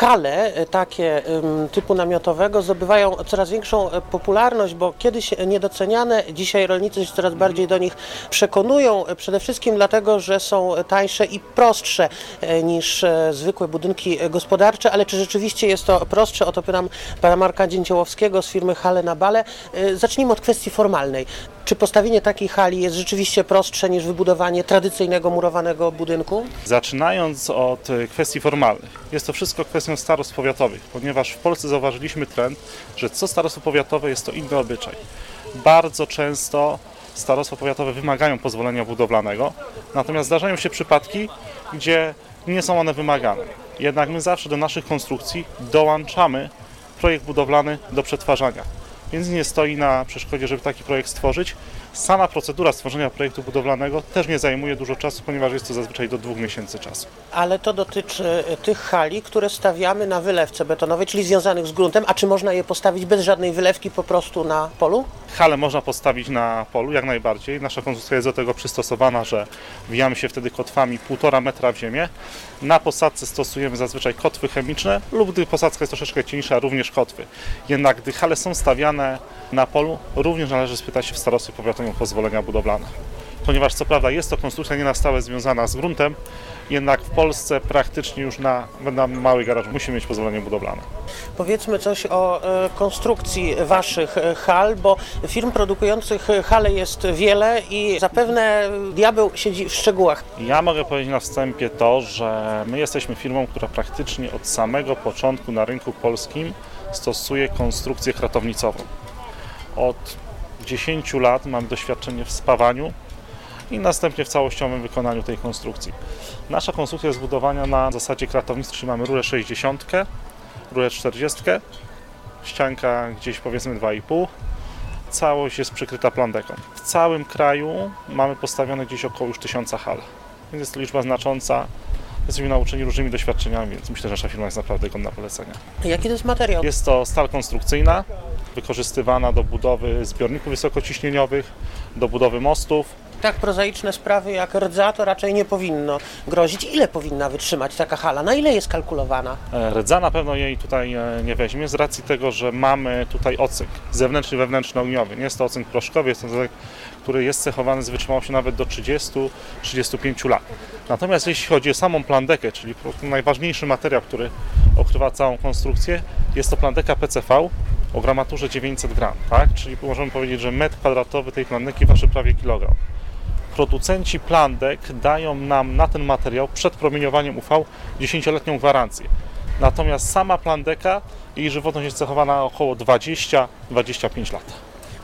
hale e, takie typu namiotowego zdobywają coraz większą e, popularność, bo kiedyś niedoceniane, dzisiaj rolnicy się coraz bardziej do nich przekonują, e, przede wszystkim dlatego, że są tańsze i prostsze niż zwykłe budynki gospodarcze, ale czy rzeczywiście jest to prostsze? O to pytam pana Marka Dzięciołowskiego z firmy Hale na Bale. Zacznijmy od kwestii formalnej. Czy postawienie takiej hali jest rzeczywiście prostsze niż wybudowanie tradycyjnego murowanego budynku? Zaczynając od y, kwestii formalnych, jest to wszystko kwestią starostw powiatowych, ponieważ w Polsce zauważyliśmy trend, że co starostwo powiatowe jest to inny obyczaj. Bardzo często starostwa powiatowe wymagają pozwolenia budowlanego, natomiast zdarzają się przypadki, gdzie nie są one wymagane. Jednak my zawsze do naszych konstrukcji dołączamy projekt budowlany do przetwarzania. Więc nie stoi na przeszkodzie, żeby taki projekt stworzyć. Sama procedura stworzenia projektu budowlanego też nie zajmuje dużo czasu, ponieważ jest to zazwyczaj do dwóch miesięcy czasu. Ale to dotyczy e, tych hali, które stawiamy na wylewce betonowej, czyli związanych z gruntem. A czy można je postawić bez żadnej wylewki po prostu na polu? Hale można postawić na polu jak najbardziej. Nasza konstrukcja jest do tego przystosowana, że wijamy się wtedy kotwami 1,5 metra w ziemię. Na posadce stosujemy zazwyczaj kotwy chemiczne lub gdy posadzka jest troszeczkę cieńsza, również kotwy. Jednak gdy hale są stawiane na polu, również należy spytać się w starostwie powiatowym o pozwolenia budowlane. Ponieważ co prawda jest to konstrukcja nie na stałe związana z gruntem, jednak w Polsce praktycznie już na, na mały garaż musi mieć pozwolenie budowlane. Powiedzmy coś o e, konstrukcji waszych e, hal, bo firm produkujących e, hale jest wiele i zapewne diabeł siedzi w szczegółach. Ja mogę powiedzieć na wstępie to, że my jesteśmy firmą, która praktycznie od samego początku na rynku polskim stosuje konstrukcję kratownicową. Od 10 lat mam doświadczenie w spawaniu i następnie w całościowym wykonaniu tej konstrukcji. Nasza konstrukcja jest zbudowana na zasadzie kratownictwa, czyli mamy rurę 60, rurę 40, ścianka gdzieś powiedzmy 2,5. Całość jest przykryta plandeką. W całym kraju mamy postawione gdzieś około już 1000 hal. Więc jest to liczba znacząca. Jesteśmy nauczeni różnymi doświadczeniami, więc myślę, że nasza firma jest naprawdę godna polecenia. Jaki to jest materiał? Jest to stal konstrukcyjna, wykorzystywana do budowy zbiorników wysokociśnieniowych, do budowy mostów. Tak prozaiczne sprawy jak rdza to raczej nie powinno grozić. Ile powinna wytrzymać taka hala? Na ile jest kalkulowana? E, Rdza na pewno jej tutaj e, nie weźmie z racji tego, że mamy tutaj ocynk zewnętrzny, wewnętrzny ogniowy. Nie jest to ocynk proszkowy, jest to ocynk, który jest cechowany z wytrzymałością nawet do 30-35 lat. Natomiast jeśli chodzi o samą plandekę, czyli najważniejszy materiał, który okrywa całą konstrukcję, jest to plandeka PCV o gramaturze 900 gram, tak? Czyli możemy powiedzieć, że metr kwadratowy tej plandeki waży prawie kilogram. Producenci plandek dają nam na ten materiał przed promieniowaniem UV 10-letnią gwarancję. Natomiast sama plandeka, jej żywotność jest cechowana około 20-25 lat.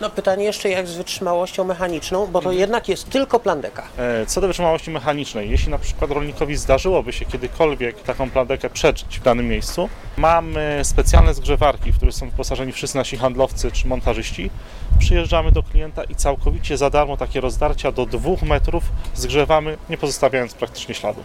No pytanie jeszcze jak z wytrzymałością mechaniczną, bo to jednak jest tylko plandeka. E, Co do wytrzymałości mechanicznej, jeśli na przykład rolnikowi zdarzyłoby się kiedykolwiek taką plandekę przeżyć w danym miejscu, mamy specjalne zgrzewarki, w które są wyposażeni wszyscy nasi handlowcy czy montażyści. Przyjeżdżamy do klienta i całkowicie za darmo takie rozdarcia do 2 metrów zgrzewamy, nie pozostawiając praktycznie śladu.